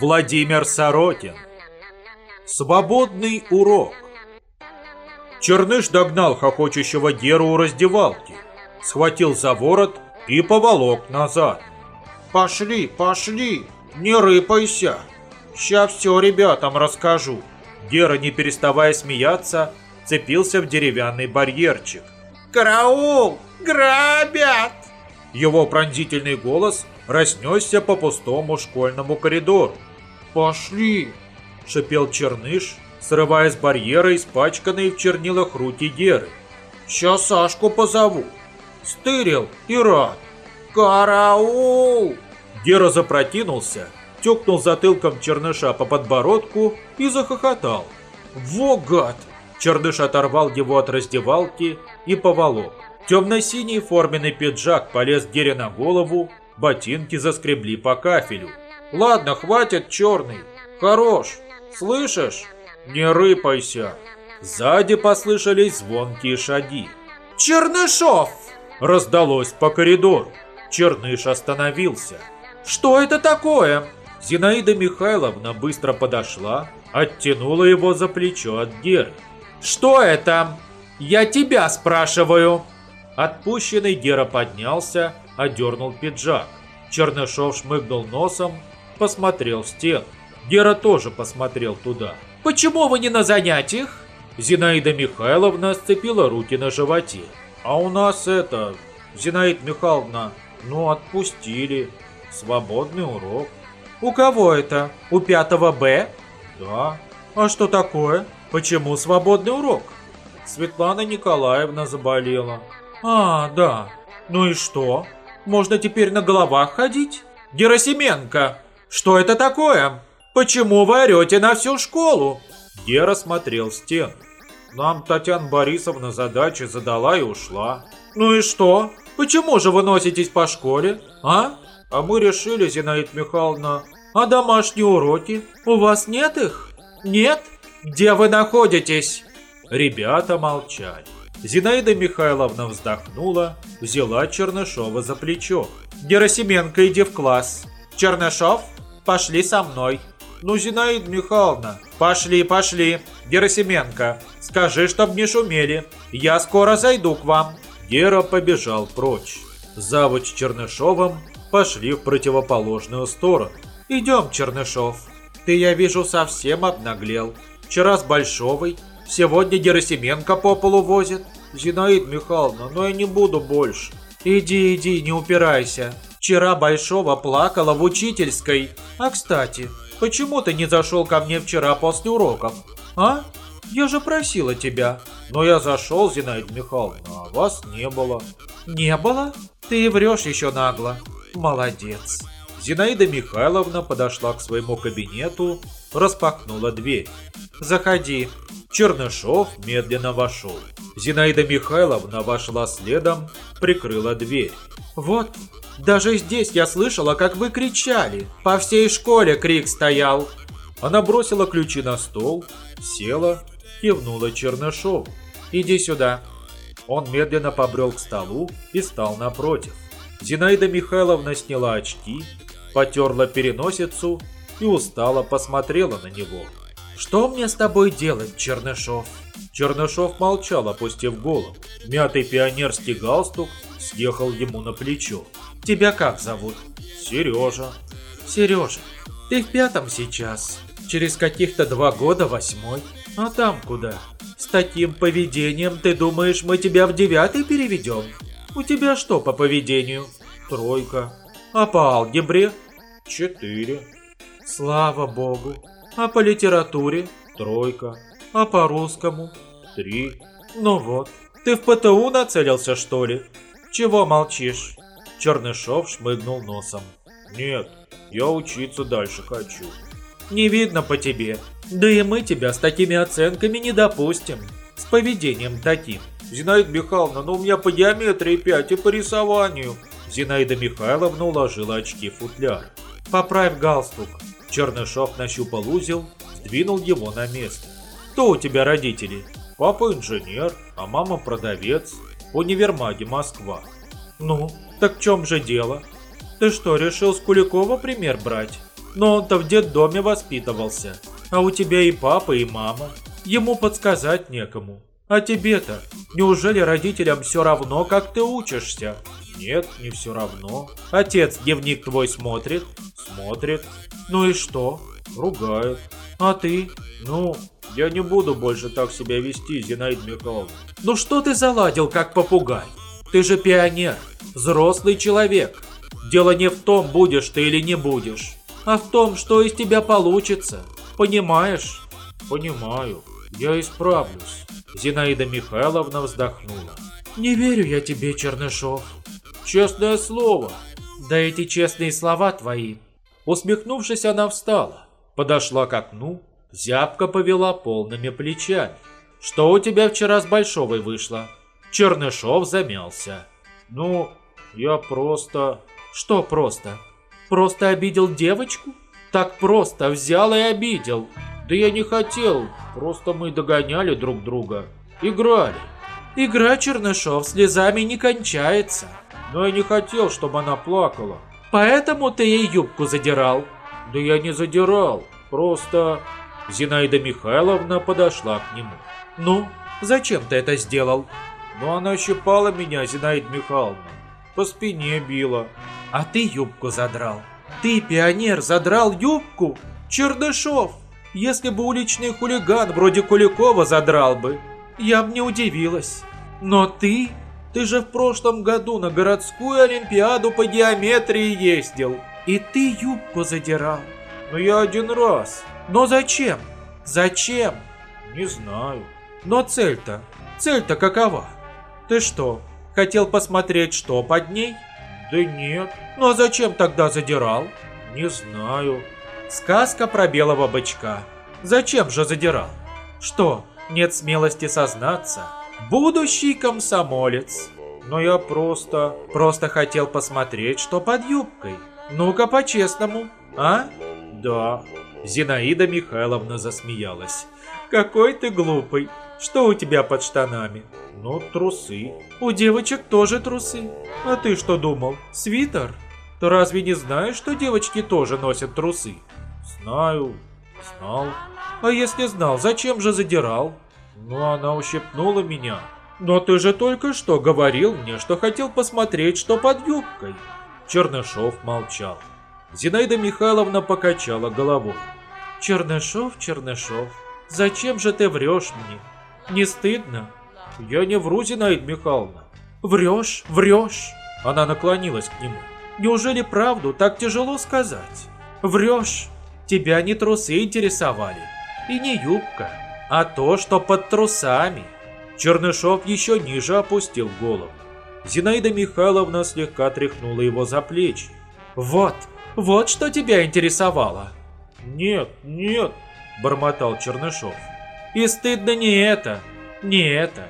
Владимир Сорокин Свободный урок Черныш догнал хохочущего Геру у раздевалки, схватил за ворот и поволок назад. «Пошли, пошли, не рыпайся, ща все ребятам расскажу». Гера, не переставая смеяться, цепился в деревянный барьерчик. «Караул! Грабят!» Его пронзительный голос разнесся по пустому школьному коридору. «Пошли!» – шипел Черныш, срывая с барьера испачканные в чернилах руки Геры. «Сейчас Сашку позову!» «Стырил и рад!» «Караул!» Гера запротинулся, тёкнул затылком Черныша по подбородку и захохотал. «Во гад!» Черныш оторвал его от раздевалки и поволок. Темно-синий форменный пиджак полез Гере на голову, ботинки заскребли по кафелю. «Ладно, хватит, черный. Хорош. Слышишь? Не рыпайся». Сзади послышались звонкие шаги. «Чернышов!» Раздалось по коридору. Черныш остановился. «Что это такое?» Зинаида Михайловна быстро подошла, оттянула его за плечо от Геры. «Что это? Я тебя спрашиваю!» Отпущенный Гера поднялся, одернул пиджак. Чернышов шмыгнул носом, посмотрел в стену. Гера тоже посмотрел туда. «Почему вы не на занятиях?» Зинаида Михайловна сцепила руки на животе. «А у нас это... Зинаида Михайловна, ну отпустили. Свободный урок». «У кого это? У пятого Б?» «Да». «А что такое? Почему свободный урок?» Светлана Николаевна заболела. «А, да. Ну и что? Можно теперь на головах ходить? Герасименко, что это такое? Почему вы орете на всю школу?» Гера смотрел стену. Нам Татьяна Борисовна задачи задала и ушла. Ну и что? Почему же вы носитесь по школе, а? А мы решили, Зинаида Михайловна, а домашние уроки? У вас нет их? Нет? Где вы находитесь? Ребята молчали. Зинаида Михайловна вздохнула, взяла Чернышова за плечо. «Герасименко, иди в класс. Чернышов, пошли со мной». «Ну, Зинаида Михайловна, пошли, пошли. Герасименко, скажи, чтоб не шумели. Я скоро зайду к вам». Гера побежал прочь. Завуч Чернышовым пошли в противоположную сторону. «Идем, Чернышов. Ты, я вижу, совсем обнаглел. Вчера с Большовой, Сегодня Герасименко по полу возит. Зинаида Михайловна, но я не буду больше. Иди, иди, не упирайся. Вчера Большого плакала в учительской. А кстати, почему ты не зашел ко мне вчера после уроков? А? Я же просила тебя. Но я зашел, Зинаида Михайловна, а вас не было. Не было? Ты врешь еще нагло. Молодец. Зинаида Михайловна подошла к своему кабинету, распахнула дверь. «Заходи». Чернышов медленно вошел. Зинаида Михайловна вошла следом, прикрыла дверь. «Вот, даже здесь я слышала, как вы кричали. По всей школе крик стоял». Она бросила ключи на стол, села, кивнула Чернышову. «Иди сюда». Он медленно побрел к столу и стал напротив. Зинаида Михайловна сняла очки, потерла переносицу и устало посмотрела на него. «Что мне с тобой делать, Чернышов?» Чернышов молчал, опустив голову. Мятый пионерский галстук съехал ему на плечо. «Тебя как зовут?» «Сережа». «Сережа, ты в пятом сейчас. Через каких-то два года восьмой. А там куда? С таким поведением ты думаешь, мы тебя в девятый переведем? У тебя что по поведению?» «Тройка». «А по алгебре?» «Четыре». «Слава богу. А по литературе? Тройка. А по русскому? Три. Ну вот. Ты в ПТУ нацелился, что ли? Чего молчишь? Чернышов шмыгнул носом. Нет, я учиться дальше хочу. Не видно по тебе. Да и мы тебя с такими оценками не допустим. С поведением таким. Зинаида Михайловна, ну у меня по геометрии 5 и по рисованию. Зинаида Михайловна уложила очки в футляр. Поправь галстук. Чернышов нащупал узел, сдвинул его на место. «Кто у тебя родители?» «Папа инженер, а мама продавец. В универмаге Москва». «Ну, так в чем же дело?» Ты что, решил с Куликова пример брать? Но он-то в детдоме воспитывался. А у тебя и папа, и мама. Ему подсказать некому. А тебе-то, неужели родителям все равно, как ты учишься? Нет, не все равно. Отец дневник твой смотрит? Смотрит. Ну и что? Ругает. А ты? Ну, я не буду больше так себя вести, Зинаида Михайловна. Ну что ты заладил, как попугай? Ты же пионер, взрослый человек. Дело не в том, будешь ты или не будешь, а в том, что из тебя получится. Понимаешь? Понимаю. Я исправлюсь. Зинаида Михайловна вздохнула. Не верю я тебе, Чернышов. Честное слово. Да эти честные слова твои. Усмехнувшись, она встала, подошла к окну, зябко повела полными плечами. Что у тебя вчера с Большовой вышло? Чернышов замялся. Ну, я просто... Что просто? Просто обидел девочку? Так просто взял и обидел. Да я не хотел, просто мы догоняли друг друга. Играли. Игра Чернышов слезами не кончается. Но я не хотел, чтобы она плакала. Поэтому ты ей юбку задирал? Да я не задирал, просто... Зинаида Михайловна подошла к нему. Ну, зачем ты это сделал? Ну, она щипала меня, Зинаида Михайловна. По спине била. А ты юбку задрал. Ты, пионер, задрал юбку? Чернышов! Если бы уличный хулиган вроде Куликова задрал бы, я бы не удивилась. Но ты... Ты же в прошлом году на городскую олимпиаду по геометрии ездил. И ты юбку задирал. Ну я один раз. Но зачем? Зачем? Не знаю. Но цель-то... Цель-то какова? Ты что, хотел посмотреть, что под ней? Да нет. Ну а зачем тогда задирал? Не знаю. Сказка про белого бычка. Зачем же задирал? Что, нет смелости сознаться? Будущий комсомолец. Но я просто... Просто хотел посмотреть, что под юбкой. Ну-ка по-честному, а? Да. Зинаида Михайловна засмеялась. Какой ты глупый. Что у тебя под штанами? Ну, трусы. У девочек тоже трусы. А ты что думал, свитер? Ты разве не знаешь, что девочки тоже носят трусы? Знаю, знал. А если знал, зачем же задирал? Ну, она ущипнула меня. Но ты же только что говорил мне, что хотел посмотреть, что под юбкой. Чернышов молчал. Зинаида Михайловна покачала головой. Чернышов, Чернышов, зачем же ты врешь мне? Не стыдно? Я не вру, Зинаида Михайловна. Врешь, врешь. Она наклонилась к нему. Неужели правду так тяжело сказать? Врешь. Тебя не трусы интересовали. И не юбка, а то, что под трусами. Чернышов еще ниже опустил голову. Зинаида Михайловна слегка тряхнула его за плечи. «Вот, вот что тебя интересовало!» «Нет, нет!» – бормотал Чернышов. «И стыдно не это, не это.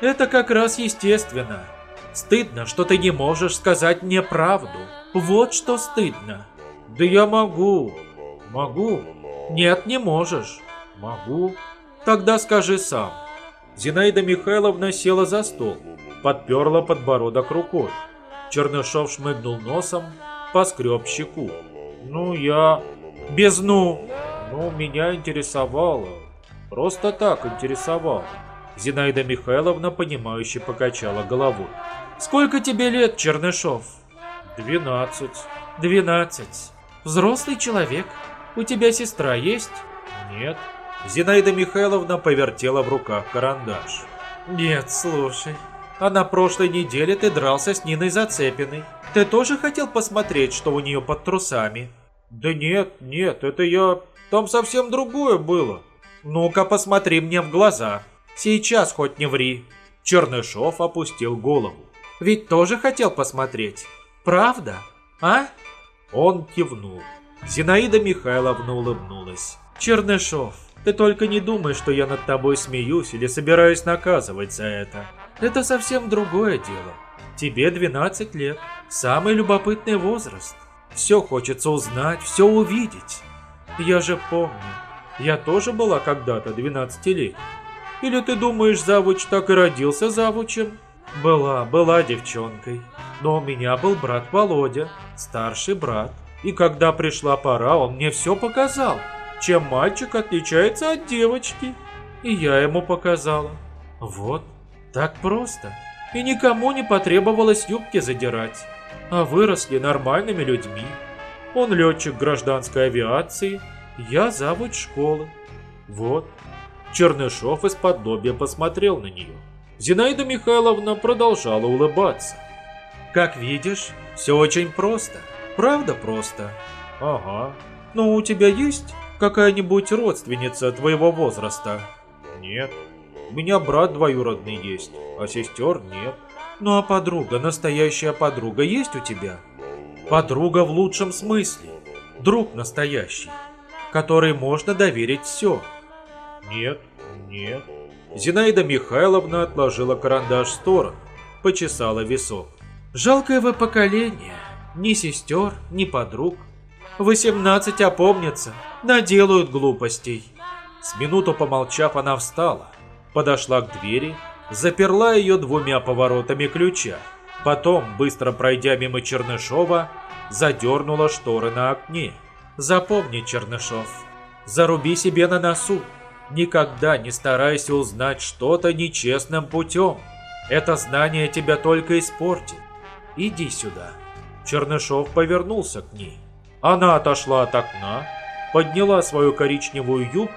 Это как раз естественно. Стыдно, что ты не можешь сказать мне правду. Вот что стыдно». «Да я могу, могу». «Нет, не можешь». «Могу». «Тогда скажи сам». Зинаида Михайловна села за стол, подперла подбородок рукой. Чернышов шмыгнул носом, поскреб щеку. «Ну, я...» «Без ну!» «Ну, меня интересовало. Просто так интересовало». Зинаида Михайловна, понимающе покачала головой. «Сколько тебе лет, Чернышов?» «Двенадцать». «Двенадцать. Взрослый человек. У тебя сестра есть?» «Нет». Зинаида Михайловна повертела в руках карандаш. «Нет, слушай, а на прошлой неделе ты дрался с Ниной Зацепиной. Ты тоже хотел посмотреть, что у нее под трусами?» «Да нет, нет, это я... Там совсем другое было». «Ну-ка, посмотри мне в глаза. Сейчас хоть не ври». Чернышов опустил голову. «Ведь тоже хотел посмотреть. Правда? А?» Он кивнул. Зинаида Михайловна улыбнулась. «Чернышов, ты только не думай, что я над тобой смеюсь или собираюсь наказывать за это. Это совсем другое дело. Тебе 12 лет. Самый любопытный возраст. Все хочется узнать, все увидеть. Я же помню. Я тоже была когда-то 12 лет. Или ты думаешь, завуч так и родился завучем? Была, была девчонкой. Но у меня был брат Володя, старший брат. И когда пришла пора, он мне все показал, чем мальчик отличается от девочки. И я ему показала. Вот, так просто. И никому не потребовалось юбки задирать. А выросли нормальными людьми. Он летчик гражданской авиации, я завуч школы. Вот. Чернышов из-под лобья посмотрел на нее. Зинаида Михайловна продолжала улыбаться. Как видишь, все очень просто. Правда просто? Ага. Но у тебя есть какая-нибудь родственница твоего возраста? Нет. У меня брат двоюродный есть, а сестер нет. Ну а подруга, настоящая подруга есть у тебя? Подруга в лучшем смысле. Друг настоящий, который можно доверить все. Нет, нет. Зинаида Михайловна отложила карандаш в сторону, почесала висок. Жалкое вы поколение. Ни сестер, ни подруг. Восемнадцать опомнятся, наделают глупостей. С минуту помолчав, она встала, подошла к двери, заперла ее двумя поворотами ключа. Потом, быстро пройдя мимо Чернышова, задернула шторы на окне. Запомни, Чернышов, заруби себе на носу. Никогда не старайся узнать что-то нечестным путем. Это знание тебя только испортит. Иди сюда. Чернышов повернулся к ней. Она отошла от окна, подняла свою коричневую юбку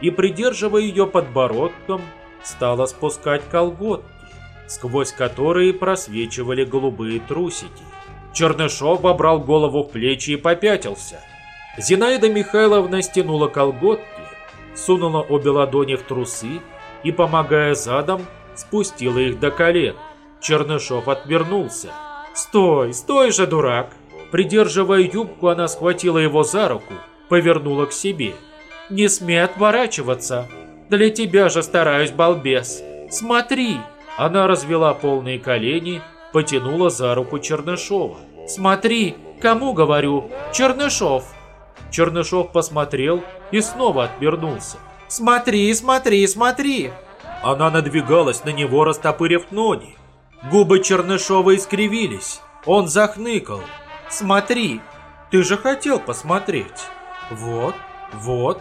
и, придерживая ее подбородком, стала спускать колготки, сквозь которые просвечивали голубые трусики. Чернышов обрал голову в плечи и попятился. Зинаида Михайловна стянула колготки, сунула обе ладони в трусы и, помогая задом, спустила их до колен. Чернышов отвернулся. «Стой, стой же, дурак!» Придерживая юбку, она схватила его за руку, повернула к себе. «Не смей отворачиваться! Для тебя же стараюсь, балбес! Смотри!» Она развела полные колени, потянула за руку Чернышова. «Смотри, кому говорю? Чернышов!» Чернышов посмотрел и снова отвернулся. «Смотри, смотри, смотри!» Она надвигалась на него, растопырив ноги. Губы Чернышова искривились. Он захныкал. «Смотри, ты же хотел посмотреть!» «Вот, вот!»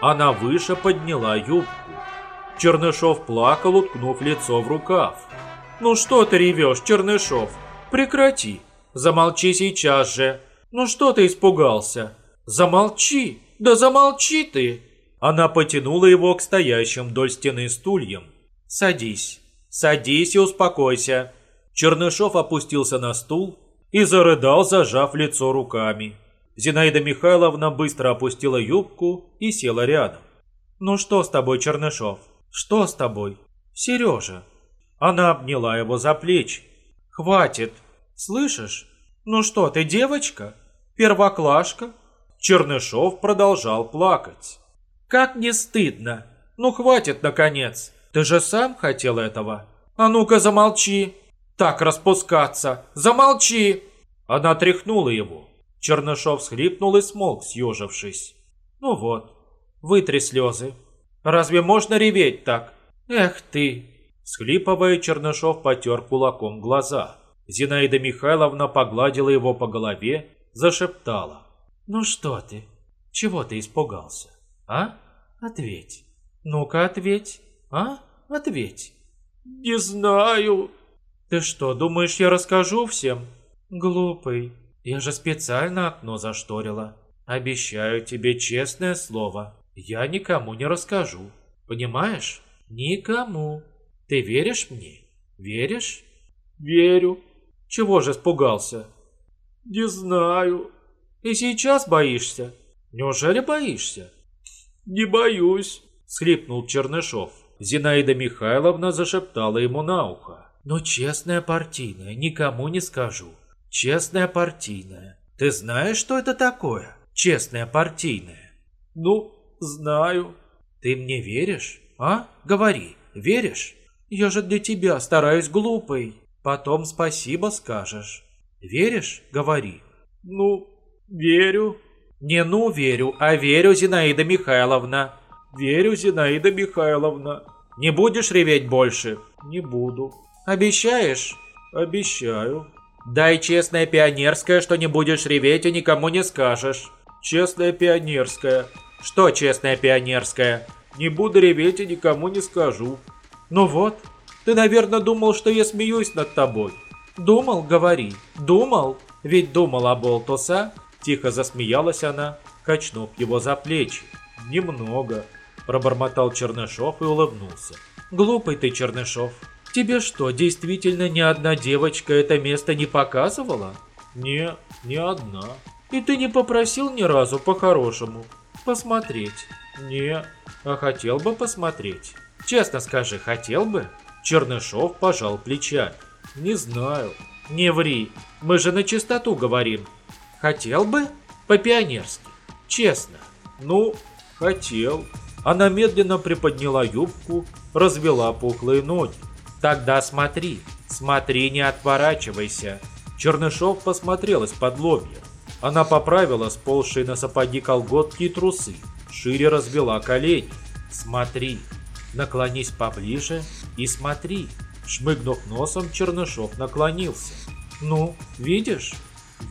Она выше подняла юбку. Чернышов плакал, уткнув лицо в рукав. «Ну что ты ревешь, Чернышов? Прекрати! Замолчи сейчас же! Ну что ты испугался? Замолчи! Да замолчи ты!» Она потянула его к стоящим вдоль стены стульям. «Садись, садись и успокойся». Чернышов опустился на стул и зарыдал, зажав лицо руками. Зинаида Михайловна быстро опустила юбку и села рядом. «Ну что с тобой, Чернышов? Что с тобой? Сережа?» Она обняла его за плечи. «Хватит! Слышишь? Ну что, ты девочка? Первоклашка?» Чернышов продолжал плакать. «Как не стыдно! Ну хватит, наконец! Ты же сам хотел этого! А ну-ка замолчи! Так распускаться! Замолчи!» Она тряхнула его. Чернышов схлипнул и смолк, съежившись. «Ну вот, вытри слезы. Разве можно реветь так? Эх ты!» Схлипывая, Чернышов потер кулаком глаза. Зинаида Михайловна погладила его по голове, зашептала. «Ну что ты? Чего ты испугался? А? Ответь. Ну-ка ответь. А? Ответь». «Не знаю». «Ты что, думаешь, я расскажу всем?» «Глупый. Я же специально окно зашторила. Обещаю тебе честное слово. Я никому не расскажу. Понимаешь? Никому. Ты веришь мне? Веришь?» «Верю». «Чего же испугался?» «Не знаю». И сейчас боишься? Неужели боишься? Не боюсь, схлипнул Чернышов. Зинаида Михайловна зашептала ему на ухо. Но честная партийная, никому не скажу. Честная партийная. Ты знаешь, что это такое? Честная партийная. Ну, знаю. Ты мне веришь? А? Говори, веришь? Я же для тебя стараюсь глупой. Потом спасибо скажешь. Веришь? Говори. Ну, «Верю». «Не ну верю, а верю, Зинаида Михайловна». «Верю, Зинаида Михайловна». «Не будешь реветь больше?» «Не буду». Обещаешь? Обещаю. Дай честное пионерское, что не будешь реветь и никому не скажешь. Честное пионерское. Что честное пионерское? Не буду реветь и никому не скажу. Ну вот, ты, наверное, думал, что я смеюсь над тобой. Думал, говори. Думал? Ведь думал о Болтуса. Тихо засмеялась она, качнув его за плечи. Немного. Пробормотал Чернышов и улыбнулся. Глупый ты, Чернышов. Тебе что, действительно ни одна девочка это место не показывала? Не, ни одна. И ты не попросил ни разу по-хорошему посмотреть? Не, а хотел бы посмотреть. Честно скажи, хотел бы? Чернышов пожал плечами. Не знаю. Не ври, мы же на чистоту говорим. Хотел бы? По-пионерски. Честно. Ну, хотел. Она медленно приподняла юбку, развела пухлые ноги. Тогда смотри, смотри, не отворачивайся. Чернышов посмотрел из-под лобья. Она поправила сползшие на сапоги колготки и трусы, шире развела колени. Смотри, наклонись поближе и смотри. Шмыгнув носом, Чернышов наклонился. Ну, видишь?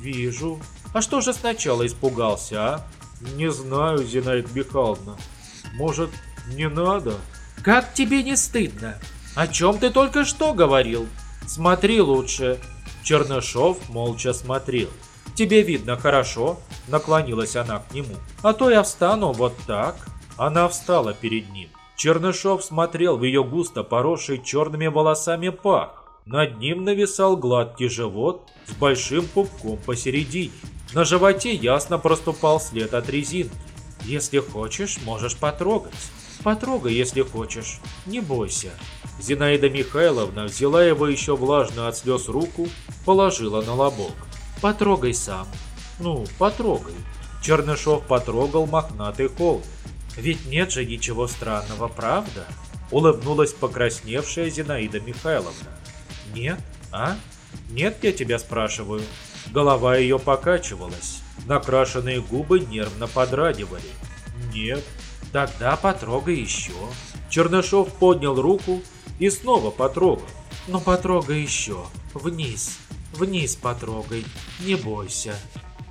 Вижу. А что же сначала испугался, а? Не знаю, Зинаида Михайловна. Может, не надо? Как тебе не стыдно? О чем ты только что говорил? Смотри лучше. Чернышов молча смотрел. Тебе видно хорошо, наклонилась она к нему. А то я встану вот так. Она встала перед ним. Чернышов смотрел в ее густо поросший черными волосами пах. Над ним нависал гладкий живот с большим пупком посередине. На животе ясно проступал след от резинки. Если хочешь, можешь потрогать. Потрогай, если хочешь. Не бойся. Зинаида Михайловна взяла его еще влажную от слез руку, положила на лобок. Потрогай сам. Ну, потрогай. Чернышов потрогал мохнатый холм. Ведь нет же ничего странного, правда? Улыбнулась покрасневшая Зинаида Михайловна. Нет, а? Нет, я тебя спрашиваю. Голова ее покачивалась. Накрашенные губы нервно подрагивали. Нет. Тогда потрогай еще. Чернышов поднял руку и снова потрогал. Ну потрогай еще. Вниз. Вниз потрогай. Не бойся.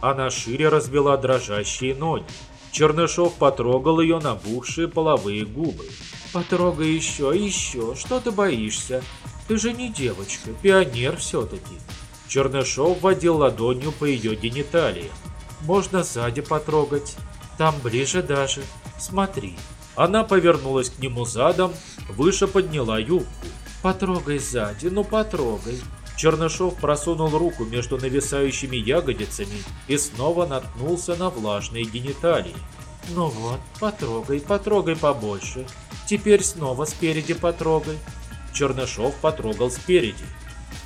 Она шире развела дрожащие ноги. Чернышов потрогал ее набухшие половые губы. «Потрогай еще, еще, что ты боишься? Ты же не девочка, пионер все-таки». Чернышов водил ладонью по ее гениталиям. «Можно сзади потрогать, там ближе даже, смотри». Она повернулась к нему задом, выше подняла юбку. «Потрогай сзади, ну потрогай». Чернышов просунул руку между нависающими ягодицами и снова наткнулся на влажные гениталии. «Ну вот, потрогай, потрогай побольше. Теперь снова спереди потрогай». Чернышов потрогал спереди.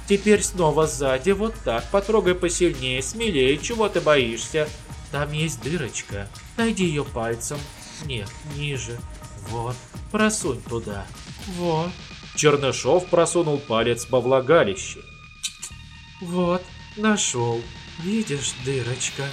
«Теперь снова сзади, вот так, потрогай посильнее, смелее, чего ты боишься? Там есть дырочка, найди ее пальцем. Нет, ниже. Вот, просунь туда. Вот». Чернышов просунул палец во влагалище. «Вот, нашел. Видишь, дырочка?»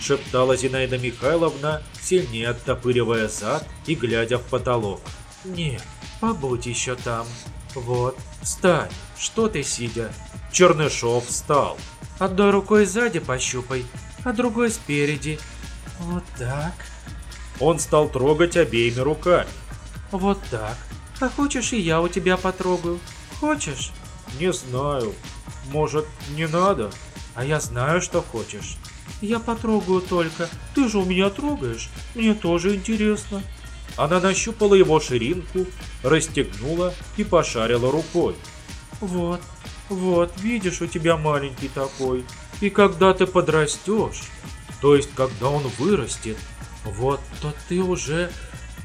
Шептала Зинаида Михайловна, сильнее оттопыривая зад и глядя в потолок. «Нет, побудь еще там. Вот, встань. Что ты сидя?» Чернышов встал. «Одной рукой сзади пощупай, а другой спереди. Вот так». Он стал трогать обеими руками. «Вот так. А хочешь, и я у тебя потрогаю? Хочешь?» «Не знаю. Может, не надо? А я знаю, что хочешь. Я потрогаю только. Ты же у меня трогаешь. Мне тоже интересно. Она нащупала его ширинку, расстегнула и пошарила рукой. Вот, вот, видишь, у тебя маленький такой. И когда ты подрастешь, то есть когда он вырастет, вот, то ты уже...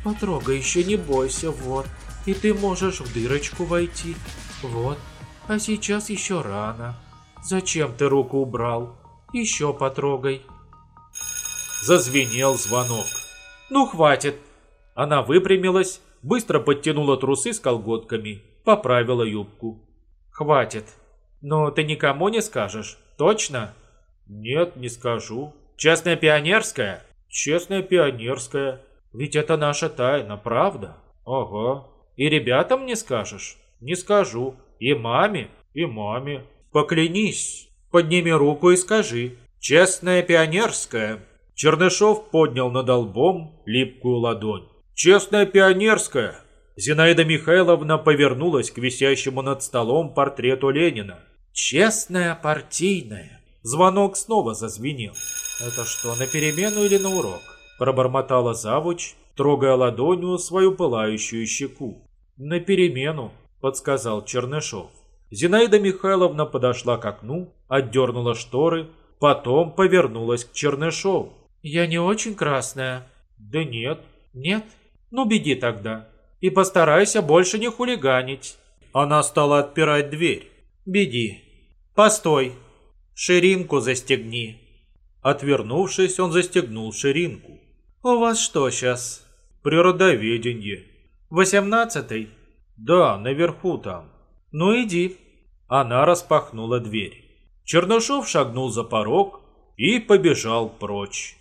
Потрогай, еще не бойся, вот. И ты можешь в дырочку войти. Вот, а сейчас еще рано. Зачем ты руку убрал? Еще потрогай. Зазвенел звонок. Ну хватит. Она выпрямилась, быстро подтянула трусы с колготками, поправила юбку. Хватит. Но ты никому не скажешь, точно? Нет, не скажу. Честная пионерская? Честная пионерская. Ведь это наша тайна, правда? Ага. И ребятам не скажешь? Не скажу. И маме? И маме. Поклянись, подними руку и скажи. Честная пионерская. Чернышов поднял над лбом липкую ладонь. Честная пионерская. Зинаида Михайловна повернулась к висящему над столом портрету Ленина. Честная партийная. Звонок снова зазвенел. Это что, на перемену или на урок? Пробормотала завуч, трогая ладонью свою пылающую щеку. На перемену, подсказал Чернышов. Зинаида Михайловна подошла к окну, отдернула шторы, потом повернулась к Чернышову. «Я не очень красная». «Да нет». «Нет? Ну беги тогда. И постарайся больше не хулиганить». Она стала отпирать дверь. «Беги. Постой. Ширинку застегни». Отвернувшись, он застегнул ширинку. «У вас что сейчас?» «Природоведение». «Восемнадцатый?» «Да, наверху там». «Ну иди». Она распахнула дверь. Чернышов шагнул за порог и побежал прочь.